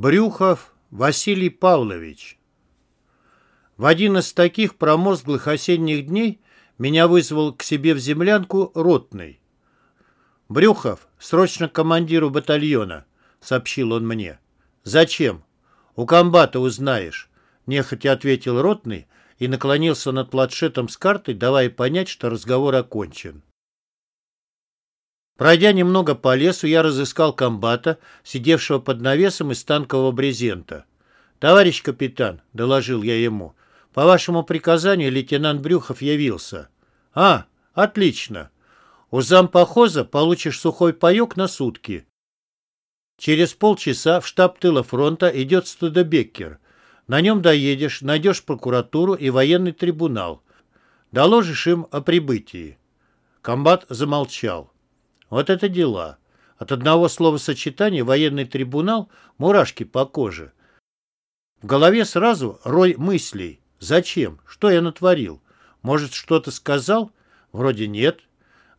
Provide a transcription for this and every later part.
Брюхов Василий Павлович. В один из таких промозглых осенних дней меня вызвал к себе в землянку ротный. «Брюхов, срочно командиру батальона», — сообщил он мне. «Зачем? У комбата узнаешь», — нехотя ответил ротный и наклонился над планшетом с картой, давая понять, что разговор окончен. Пройдя немного по лесу, я разыскал комбата, сидевшего под навесом из танкового брезента. «Товарищ капитан», — доложил я ему, — «по вашему приказанию лейтенант Брюхов явился». «А, отлично. У зампохоза получишь сухой паёк на сутки. Через полчаса в штаб тыла фронта идет Студебеккер. На нем доедешь, найдешь прокуратуру и военный трибунал. Доложишь им о прибытии». Комбат замолчал. Вот это дела. От одного словосочетания военный трибунал мурашки по коже. В голове сразу рой мыслей. Зачем? Что я натворил? Может, что-то сказал? Вроде нет.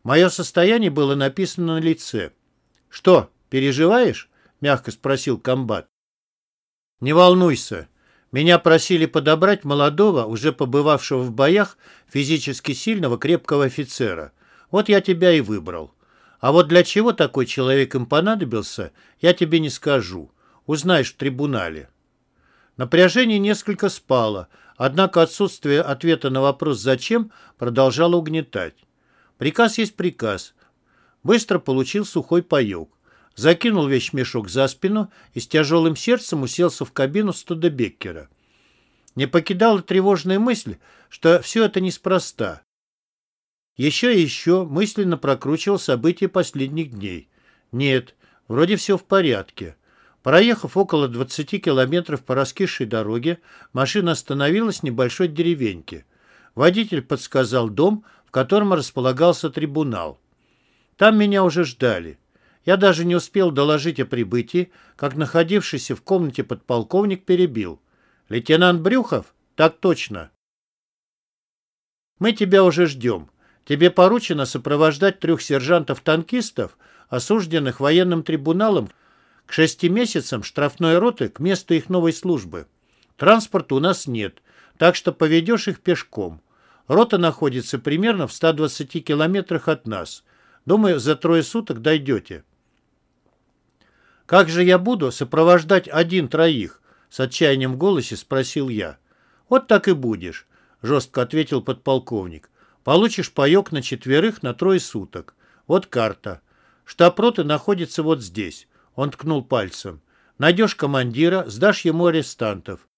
Мое состояние было написано на лице. «Что, переживаешь?» — мягко спросил комбат. «Не волнуйся. Меня просили подобрать молодого, уже побывавшего в боях, физически сильного, крепкого офицера. Вот я тебя и выбрал. А вот для чего такой человек им понадобился, я тебе не скажу. Узнаешь в трибунале. Напряжение несколько спало, однако отсутствие ответа на вопрос «зачем» продолжало угнетать. Приказ есть приказ. Быстро получил сухой паёк. Закинул вещмешок за спину и с тяжелым сердцем уселся в кабину Студебеккера. Не покидала тревожная мысль, что все это неспроста. Еще и еще мысленно прокручивал события последних дней. Нет, вроде все в порядке. Проехав около 20 километров по раскисшей дороге, машина остановилась в небольшой деревеньке. Водитель подсказал дом, в котором располагался трибунал. Там меня уже ждали. Я даже не успел доложить о прибытии, как находившийся в комнате подполковник перебил. «Лейтенант Брюхов? Так точно. Мы тебя уже ждем. Тебе поручено сопровождать трех сержантов-танкистов, осужденных военным трибуналом к шести месяцам штрафной роты к месту их новой службы. Транспорта у нас нет, так что поведешь их пешком. Рота находится примерно в 120 километрах от нас. Думаю, за трое суток дойдете. «Как же я буду сопровождать один троих?» С отчаянием в голосе спросил я. «Вот так и будешь», — жестко ответил подполковник. Получишь паёк на четверых на трое суток. Вот карта. Штаб роты находится вот здесь. Он ткнул пальцем. Найдешь командира, сдашь ему арестантов.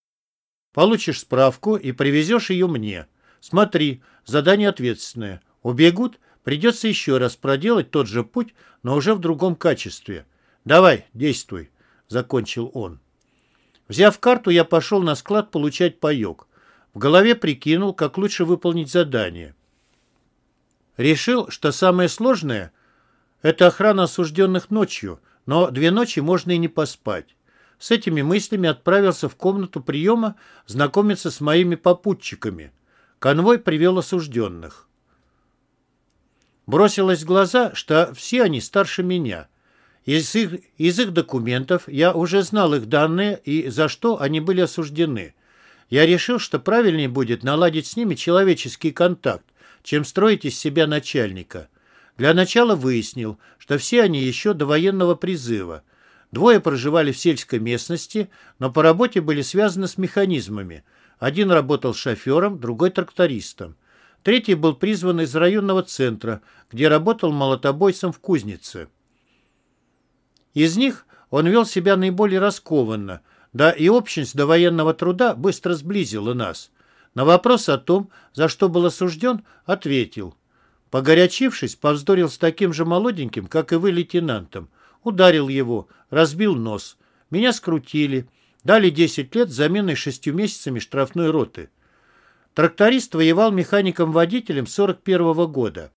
Получишь справку и привезешь ее мне. Смотри, задание ответственное. Убегут, придется еще раз проделать тот же путь, но уже в другом качестве. Давай, действуй, закончил он. Взяв карту, я пошел на склад получать паёк. В голове прикинул, как лучше выполнить задание. Решил, что самое сложное – это охрана осужденных ночью, но две ночи можно и не поспать. С этими мыслями отправился в комнату приема знакомиться с моими попутчиками. Конвой привел осужденных. Бросилось в глаза, что все они старше меня. Из их, из их документов я уже знал их данные и за что они были осуждены. Я решил, что правильнее будет наладить с ними человеческий контакт, чем строить из себя начальника. Для начала выяснил, что все они еще до военного призыва. Двое проживали в сельской местности, но по работе были связаны с механизмами. Один работал шофером, другой трактористом. Третий был призван из районного центра, где работал молотобойцем в кузнице. Из них он вел себя наиболее раскованно, да и общность до военного труда быстро сблизила нас. На вопрос о том, за что был осужден, ответил. Погорячившись, повздорил с таким же молоденьким, как и вы, лейтенантом. Ударил его, разбил нос. Меня скрутили. Дали 10 лет с заменой шестью месяцами штрафной роты. Тракторист воевал механиком-водителем 41 -го года.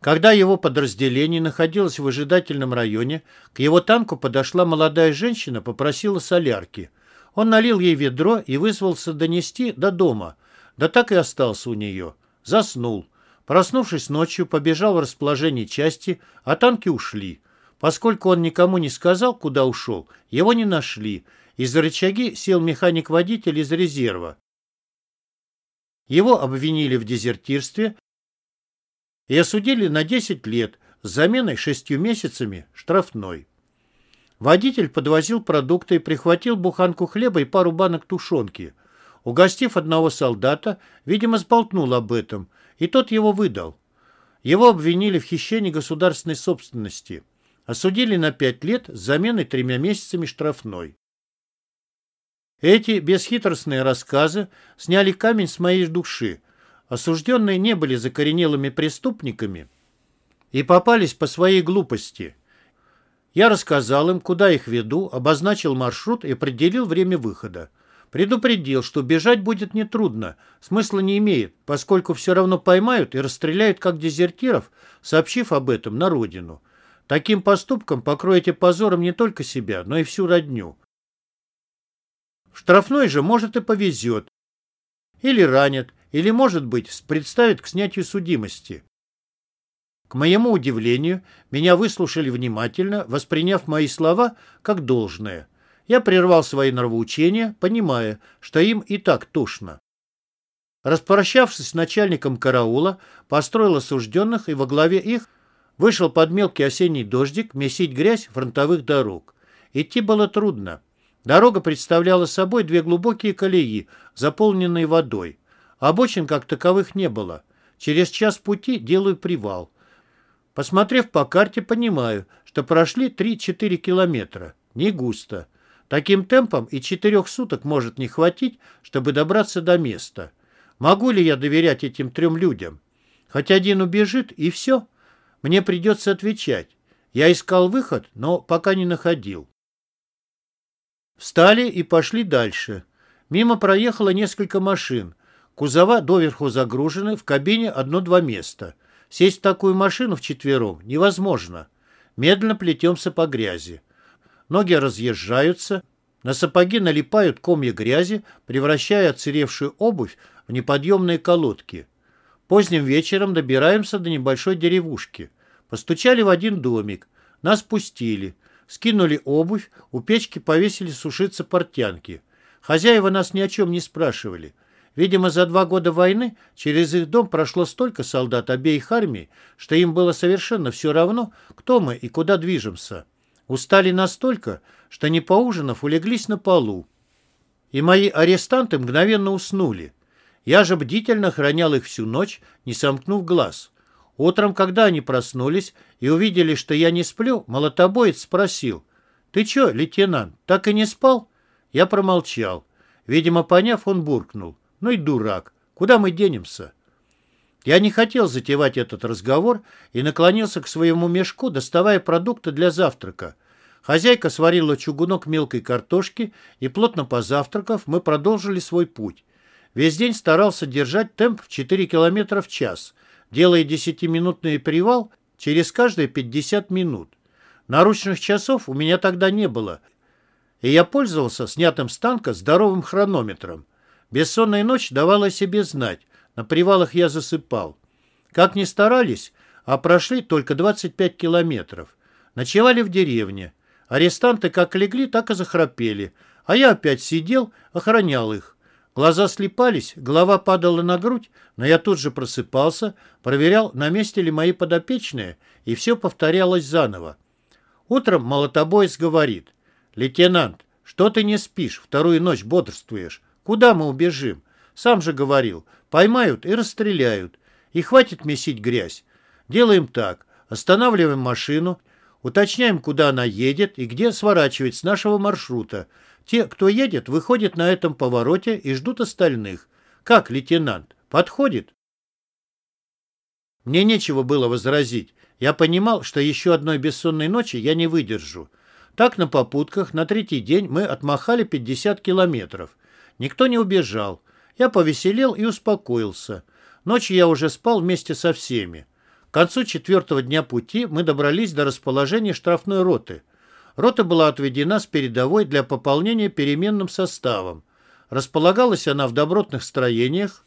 Когда его подразделение находилось в выжидательном районе, к его танку подошла молодая женщина, попросила солярки – он налил ей ведро и вызвался донести до дома. Да так и остался у нее. Заснул. Проснувшись ночью, побежал в расположение части, а танки ушли. Поскольку он никому не сказал, куда ушел, его не нашли. Из-за рычаги сел механик-водитель из резерва. Его обвинили в дезертирстве и осудили на 10 лет с заменой шестью месяцами штрафной. Водитель подвозил продукты и прихватил буханку хлеба и пару банок тушенки. Угостив одного солдата, видимо, сболтнул об этом, и тот его выдал. Его обвинили в хищении государственной собственности. Осудили на пять лет с заменой тремя месяцами штрафной. Эти бесхитростные рассказы сняли камень с моей души. Осужденные не были закоренелыми преступниками и попались по своей глупости. Я рассказал им, куда их веду, обозначил маршрут и определил время выхода. Предупредил, что бежать будет нетрудно, смысла не имеет, поскольку все равно поймают и расстреляют как дезертиров, сообщив об этом на родину. Таким поступком покроете позором не только себя, но и всю родню. Штрафной же, может, и повезет. Или ранят, или, может быть, представят к снятию судимости. К моему удивлению, меня выслушали внимательно, восприняв мои слова как должное. Я прервал свои нравоучения, понимая, что им и так тошно. Распрощавшись с начальником караула, построил осужденных и во главе их вышел под мелкий осенний дождик месить грязь фронтовых дорог. Идти было трудно. Дорога представляла собой две глубокие колеи, заполненные водой. Обочин как таковых не было. Через час пути делаю привал. Посмотрев по карте, понимаю, что прошли 3-4 километра. Не густо. Таким темпом и четырех суток может не хватить, чтобы добраться до места. Могу ли я доверять этим трем людям? Хоть один убежит, и все. Мне придется отвечать. Я искал выход, но пока не находил. Встали и пошли дальше. Мимо проехало несколько машин. Кузова доверху загружены, в кабине одно-два места. Сесть в такую машину вчетвером невозможно. Медленно плетемся по грязи. Ноги разъезжаются, на сапоги налипают комья грязи, превращая отсыревшую обувь в неподъемные колодки. Поздним вечером добираемся до небольшой деревушки. Постучали в один домик. Нас пустили. Скинули обувь, у печки повесили сушиться портянки. Хозяева нас ни о чем не спрашивали. Видимо, за два года войны через их дом прошло столько солдат обеих армий, что им было совершенно все равно, кто мы и куда движемся. Устали настолько, что не поужинав, улеглись на полу. И мои арестанты мгновенно уснули. Я же бдительно охранял их всю ночь, не сомкнув глаз. Утром, когда они проснулись и увидели, что я не сплю, молотобоец спросил, «Ты чё, лейтенант, так и не спал?» Я промолчал. Видимо, поняв, он буркнул, «Ну и дурак, куда мы денемся?» Я не хотел затевать этот разговор и наклонился к своему мешку, доставая продукты для завтрака. Хозяйка сварила чугунок мелкой картошки, и, плотно позавтракав, мы продолжили свой путь. Весь день старался держать темп в 4 км в час, делая десятиминутный привал через каждые 50 минут. Наручных часов у меня тогда не было, и я пользовался снятым с танка здоровым хронометром. Бессонная ночь давала себе знать, на привалах я засыпал. Как ни старались, а прошли только 25 километров. Ночевали в деревне. Арестанты как легли, так и захрапели. А я опять сидел, охранял их. Глаза слепались, голова падала на грудь, но я тут же просыпался, проверял, на месте ли мои подопечные, и все повторялось заново. Утром молотобоец говорит, «Лейтенант, что ты не спишь, вторую ночь бодрствуешь? Куда мы убежим? Сам же говорил, поймают и расстреляют. И хватит месить грязь. Делаем так. Останавливаем машину, уточняем, куда она едет и где сворачивать с нашего маршрута. Те, кто едет, выходят на этом повороте и ждут остальных. Как, лейтенант, подходит? Мне нечего было возразить. Я понимал, что еще одной бессонной ночи я не выдержу. Так на попутках на третий день мы отмахали 50 километров. Никто не убежал. Я повеселел и успокоился. Ночью я уже спал вместе со всеми. К концу четвертого дня пути мы добрались до расположения штрафной роты. Рота была отведена с передовой для пополнения переменным составом. Располагалась она в добротных строениях,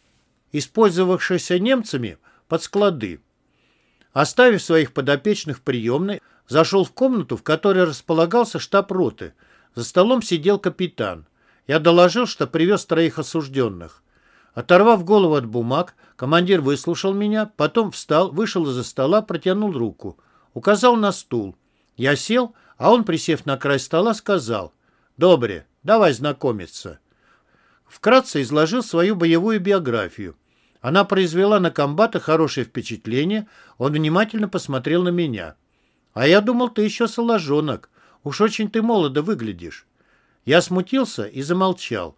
использовавшихся немцами под склады. Оставив своих подопечных в приемной, Зашел в комнату, в которой располагался штаб роты. За столом сидел капитан. Я доложил, что привез троих осужденных. Оторвав голову от бумаг, командир выслушал меня, потом встал, вышел из-за стола, протянул руку. Указал на стул. Я сел, а он, присев на край стола, сказал, «Добре, давай знакомиться». Вкратце изложил свою боевую биографию. Она произвела на комбата хорошее впечатление, он внимательно посмотрел на меня. «А я думал, ты еще соложонок. Уж очень ты молодо выглядишь». Я смутился и замолчал.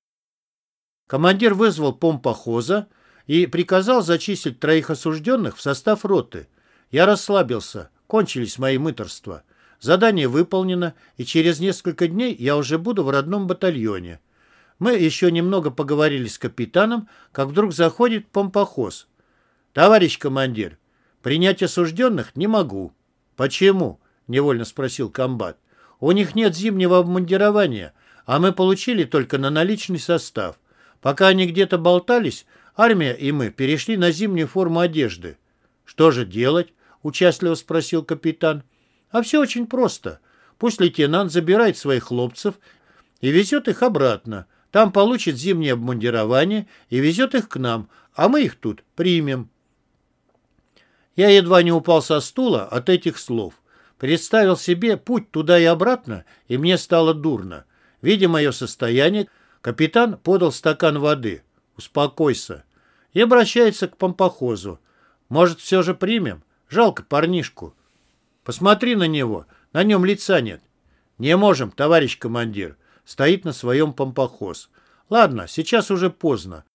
Командир вызвал помпохоза и приказал зачислить троих осужденных в состав роты. Я расслабился, кончились мои мыторства. Задание выполнено, и через несколько дней я уже буду в родном батальоне. Мы еще немного поговорили с капитаном, как вдруг заходит помпохоз. «Товарищ командир, принять осужденных не могу». «Почему?» — невольно спросил комбат. «У них нет зимнего обмундирования, а мы получили только на наличный состав. Пока они где-то болтались, армия и мы перешли на зимнюю форму одежды». «Что же делать?» — участливо спросил капитан. «А все очень просто. Пусть лейтенант забирает своих хлопцев и везет их обратно. Там получит зимнее обмундирование и везет их к нам, а мы их тут примем». Я едва не упал со стула от этих слов. Представил себе путь туда и обратно, и мне стало дурно. Видя мое состояние, капитан подал стакан воды. «Успокойся». И обращается к помпохозу. «Может, все же примем? Жалко парнишку». «Посмотри на него. На нем лица нет». «Не можем, товарищ командир». Стоит на своем помпохоз. «Ладно, сейчас уже поздно.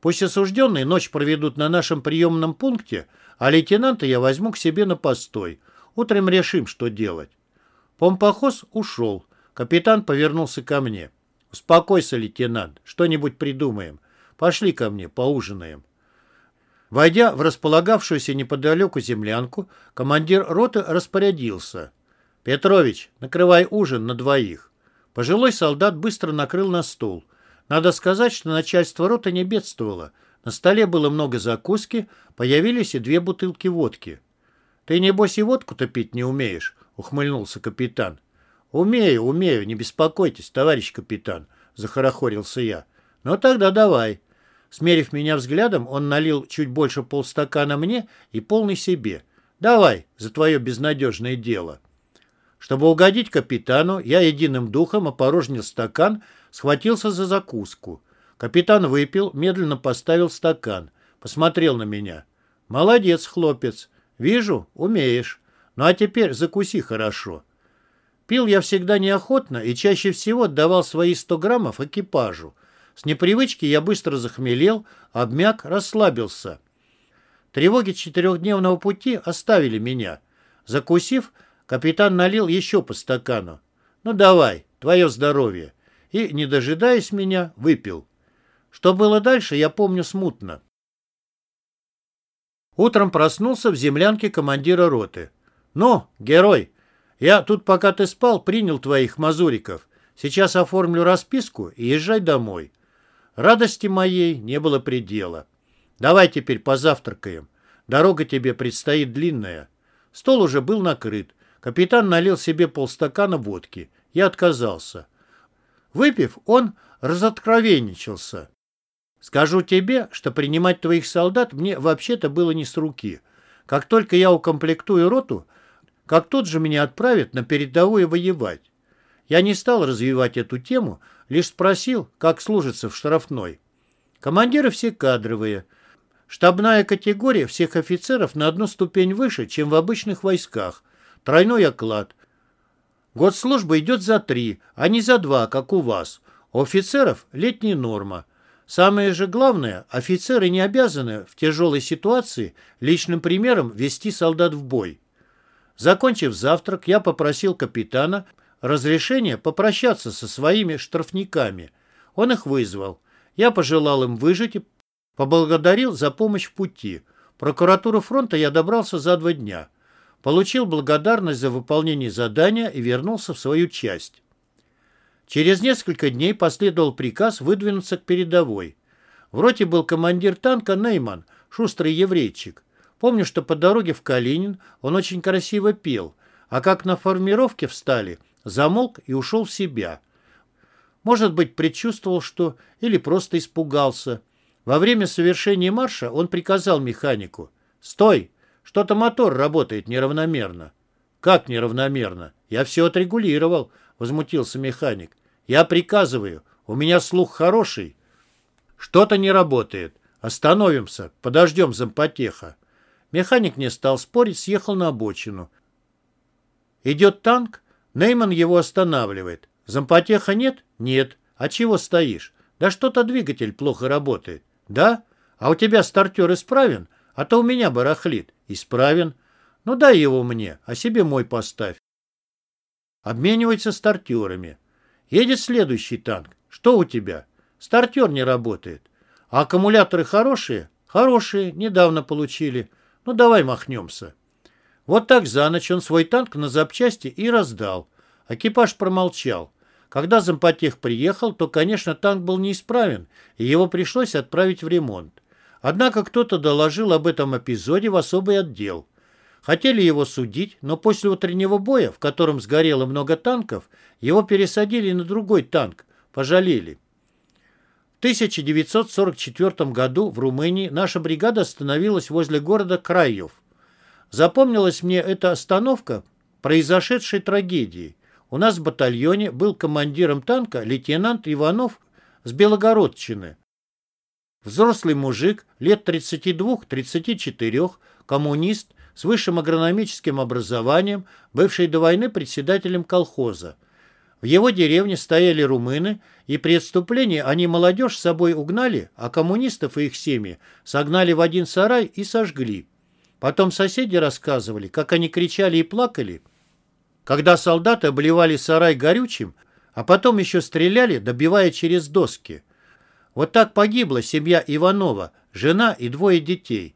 Пусть осужденные ночь проведут на нашем приемном пункте, а лейтенанта я возьму к себе на постой. Утром решим, что делать». Помпохоз ушел. Капитан повернулся ко мне. «Успокойся, лейтенант, что-нибудь придумаем. Пошли ко мне, поужинаем». Войдя в располагавшуюся неподалеку землянку, командир роты распорядился. «Петрович, накрывай ужин на двоих». Пожилой солдат быстро накрыл на стол. Надо сказать, что начальство роты не бедствовало. На столе было много закуски, появились и две бутылки водки. «Ты, небось, и водку-то пить не умеешь?» — ухмыльнулся капитан. «Умею, умею, не беспокойтесь, товарищ капитан», — захорохорился я. «Ну тогда давай». Смерив меня взглядом, он налил чуть больше полстакана мне и полный себе. «Давай, за твое безнадежное дело». Чтобы угодить капитану, я единым духом опорожнил стакан, схватился за закуску. Капитан выпил, медленно поставил стакан. Посмотрел на меня. «Молодец, хлопец. Вижу, умеешь. Ну а теперь закуси хорошо». Пил я всегда неохотно и чаще всего отдавал свои 100 граммов экипажу. С непривычки я быстро захмелел, обмяк, расслабился. Тревоги четырехдневного пути оставили меня. Закусив, капитан налил еще по стакану. «Ну давай, твое здоровье!» И, не дожидаясь меня, выпил. Что было дальше, я помню смутно. Утром проснулся в землянке командира роты. «Ну, герой, я тут, пока ты спал, принял твоих мазуриков. Сейчас оформлю расписку и езжай домой». Радости моей не было предела. «Давай теперь позавтракаем. Дорога тебе предстоит длинная». Стол уже был накрыт. Капитан налил себе полстакана водки. Я отказался. Выпив, он разоткровенничался. Скажу тебе, что принимать твоих солдат мне вообще-то было не с руки. Как только я укомплектую роту, как тут же меня отправят на передовую воевать. Я не стал развивать эту тему, лишь спросил, как служится в штрафной. Командиры все кадровые. Штабная категория всех офицеров на одну ступень выше, чем в обычных войсках. Тройной оклад. Год службы идет за три, а не за два, как у вас. У офицеров летняя норма. Самое же главное, офицеры не обязаны в тяжелой ситуации личным примером вести солдат в бой. Закончив завтрак, я попросил капитана разрешения попрощаться со своими штрафниками. Он их вызвал. Я пожелал им выжить и поблагодарил за помощь в пути. Прокуратуру фронта я добрался за два дня. Получил благодарность за выполнение задания и вернулся в свою часть. Через несколько дней последовал приказ выдвинуться к передовой. В роте был командир танка Нейман, шустрый еврейчик. Помню, что по дороге в Калинин он очень красиво пел, а как на формировке встали, замолк и ушел в себя. Может быть, предчувствовал, что... или просто испугался. Во время совершения марша он приказал механику. «Стой! Что-то мотор работает неравномерно». «Как неравномерно? Я все отрегулировал», — возмутился механик. «Я приказываю. У меня слух хороший». «Что-то не работает. Остановимся. Подождем зампотеха». Механик не стал спорить, съехал на обочину. Идет танк, Нейман его останавливает. Зампотеха нет? Нет. А чего стоишь? Да что-то двигатель плохо работает. Да? А у тебя стартер исправен? А то у меня барахлит. Исправен. Ну дай его мне, а себе мой поставь. Обменивается стартерами. Едет следующий танк. Что у тебя? Стартер не работает. А аккумуляторы хорошие? Хорошие, недавно получили. Ну давай махнемся. Вот так за ночь он свой танк на запчасти и раздал. Экипаж промолчал. Когда зампотех приехал, то, конечно, танк был неисправен, и его пришлось отправить в ремонт. Однако кто-то доложил об этом эпизоде в особый отдел. Хотели его судить, но после утреннего боя, в котором сгорело много танков, его пересадили на другой танк, пожалели. В 1944 году в Румынии наша бригада остановилась возле города Краев. Запомнилась мне эта остановка произошедшей трагедии. У нас в батальоне был командиром танка лейтенант Иванов с Белогородчины. Взрослый мужик, лет 32-34, коммунист, с высшим агрономическим образованием, бывший до войны председателем колхоза. В его деревне стояли румыны, и при отступлении они молодежь с собой угнали, а коммунистов и их семьи согнали в один сарай и сожгли. Потом соседи рассказывали, как они кричали и плакали, когда солдаты обливали сарай горючим, а потом еще стреляли, добивая через доски. Вот так погибла семья Иванова, жена и двое детей.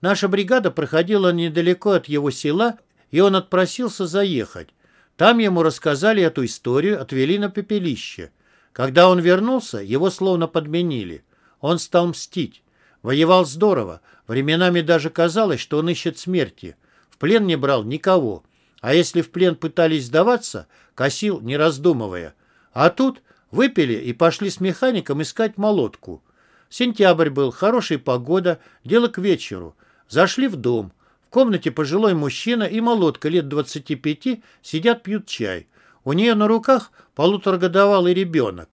Наша бригада проходила недалеко от его села, и он отпросился заехать. Там ему рассказали эту историю, отвели на пепелище. Когда он вернулся, его словно подменили. Он стал мстить. Воевал здорово. Временами даже казалось, что он ищет смерти. В плен не брал никого. А если в плен пытались сдаваться, косил, не раздумывая. А тут выпили и пошли с механиком искать молотку. Сентябрь был, хорошая погода, дело к вечеру. Зашли в дом. Комнате пожилой мужчина и молотка лет 25 сидят пьют чай. У нее на руках полуторагодовалый ребенок.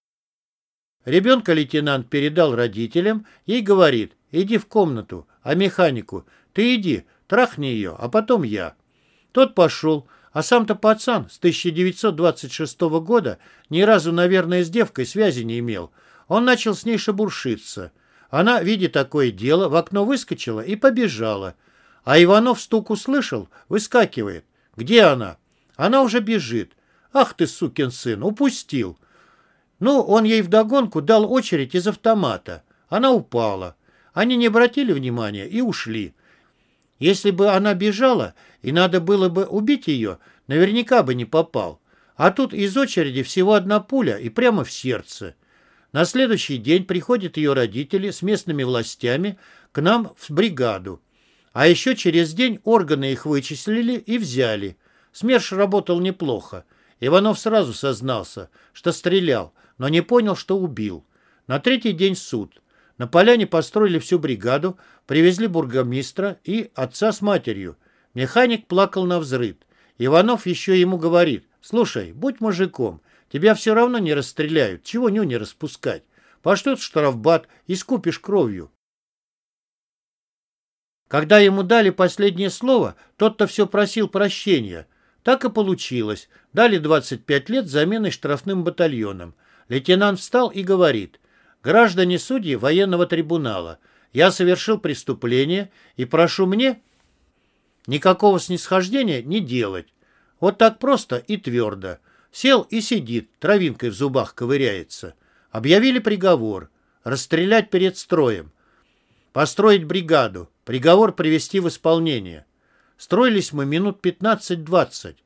Ребенка лейтенант передал родителям, ей говорит, иди в комнату, а механику, ты иди, трахни ее, а потом я. Тот пошел, а сам-то пацан с 1926 года ни разу, наверное, с девкой связи не имел. Он начал с ней шебуршиться. Она, видя такое дело, в окно выскочила и побежала. А Иванов стук услышал, выскакивает. «Где она?» Она уже бежит. «Ах ты, сукин сын, упустил!» Ну, он ей вдогонку дал очередь из автомата. Она упала. Они не обратили внимания и ушли. Если бы она бежала, и надо было бы убить ее, наверняка бы не попал. А тут из очереди всего одна пуля и прямо в сердце. На следующий день приходят ее родители с местными властями к нам в бригаду. А еще через день органы их вычислили и взяли. СМЕРШ работал неплохо. Иванов сразу сознался, что стрелял, но не понял, что убил. На третий день суд. На поляне построили всю бригаду, привезли бургомистра и отца с матерью. Механик плакал на взрыв. Иванов еще ему говорит, «Слушай, будь мужиком, тебя все равно не расстреляют, чего ню не распускать. Пошлет штрафбат и скупишь кровью». Когда ему дали последнее слово, тот-то все просил прощения. Так и получилось. Дали 25 лет заменой штрафным батальоном. Лейтенант встал и говорит, Граждане судьи военного трибунала, я совершил преступление и прошу мне никакого снисхождения не делать. Вот так просто и твердо. Сел и сидит, травинкой в зубах ковыряется. Объявили приговор. Расстрелять перед строем. Построить бригаду. Приговор привести в исполнение. Строились мы минут 15-20.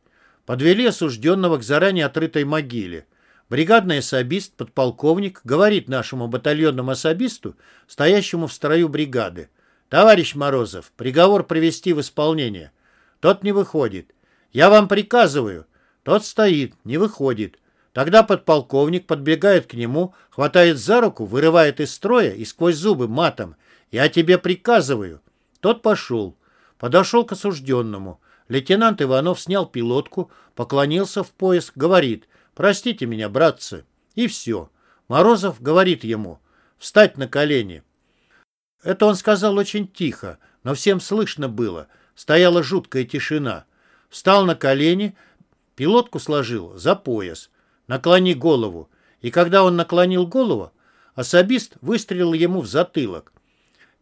Подвели осужденного к заранее отрытой могиле. Бригадный особист, подполковник, говорит нашему батальонному особисту, стоящему в строю бригады, «Товарищ Морозов, приговор привести в исполнение». Тот не выходит. «Я вам приказываю!» Тот стоит, не выходит. Тогда подполковник подбегает к нему, хватает за руку, вырывает из строя и сквозь зубы матом. «Я тебе приказываю!» Тот пошел. Подошел к осужденному. Лейтенант Иванов снял пилотку, поклонился в пояс, говорит «Простите меня, братцы». И все. Морозов говорит ему «Встать на колени». Это он сказал очень тихо, но всем слышно было. Стояла жуткая тишина. Встал на колени, пилотку сложил за пояс. Наклони голову. И когда он наклонил голову, особист выстрелил ему в затылок.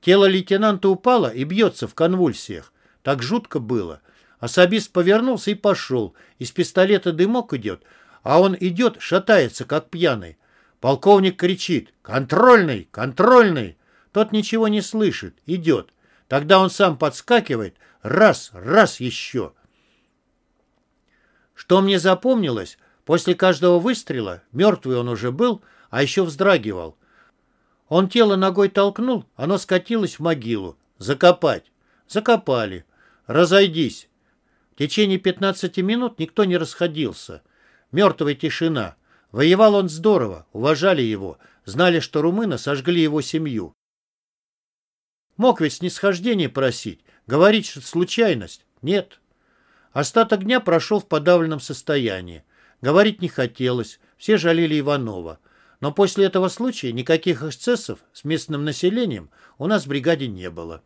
Тело лейтенанта упало и бьется в конвульсиях. Так жутко было. Особист повернулся и пошел. Из пистолета дымок идет, а он идет, шатается, как пьяный. Полковник кричит «Контрольный! Контрольный!» Тот ничего не слышит, идет. Тогда он сам подскакивает. Раз, раз еще. Что мне запомнилось, после каждого выстрела, мертвый он уже был, а еще вздрагивал. Он тело ногой толкнул, оно скатилось в могилу. Закопать. Закопали. Разойдись. В течение 15 минут никто не расходился. Мертвая тишина. Воевал он здорово, уважали его, знали, что румыны сожгли его семью. Мог ведь снисхождение просить, говорить, что случайность. Нет. Остаток дня прошел в подавленном состоянии. Говорить не хотелось, все жалели Иванова. Но после этого случая никаких эксцессов с местным населением у нас в бригаде не было.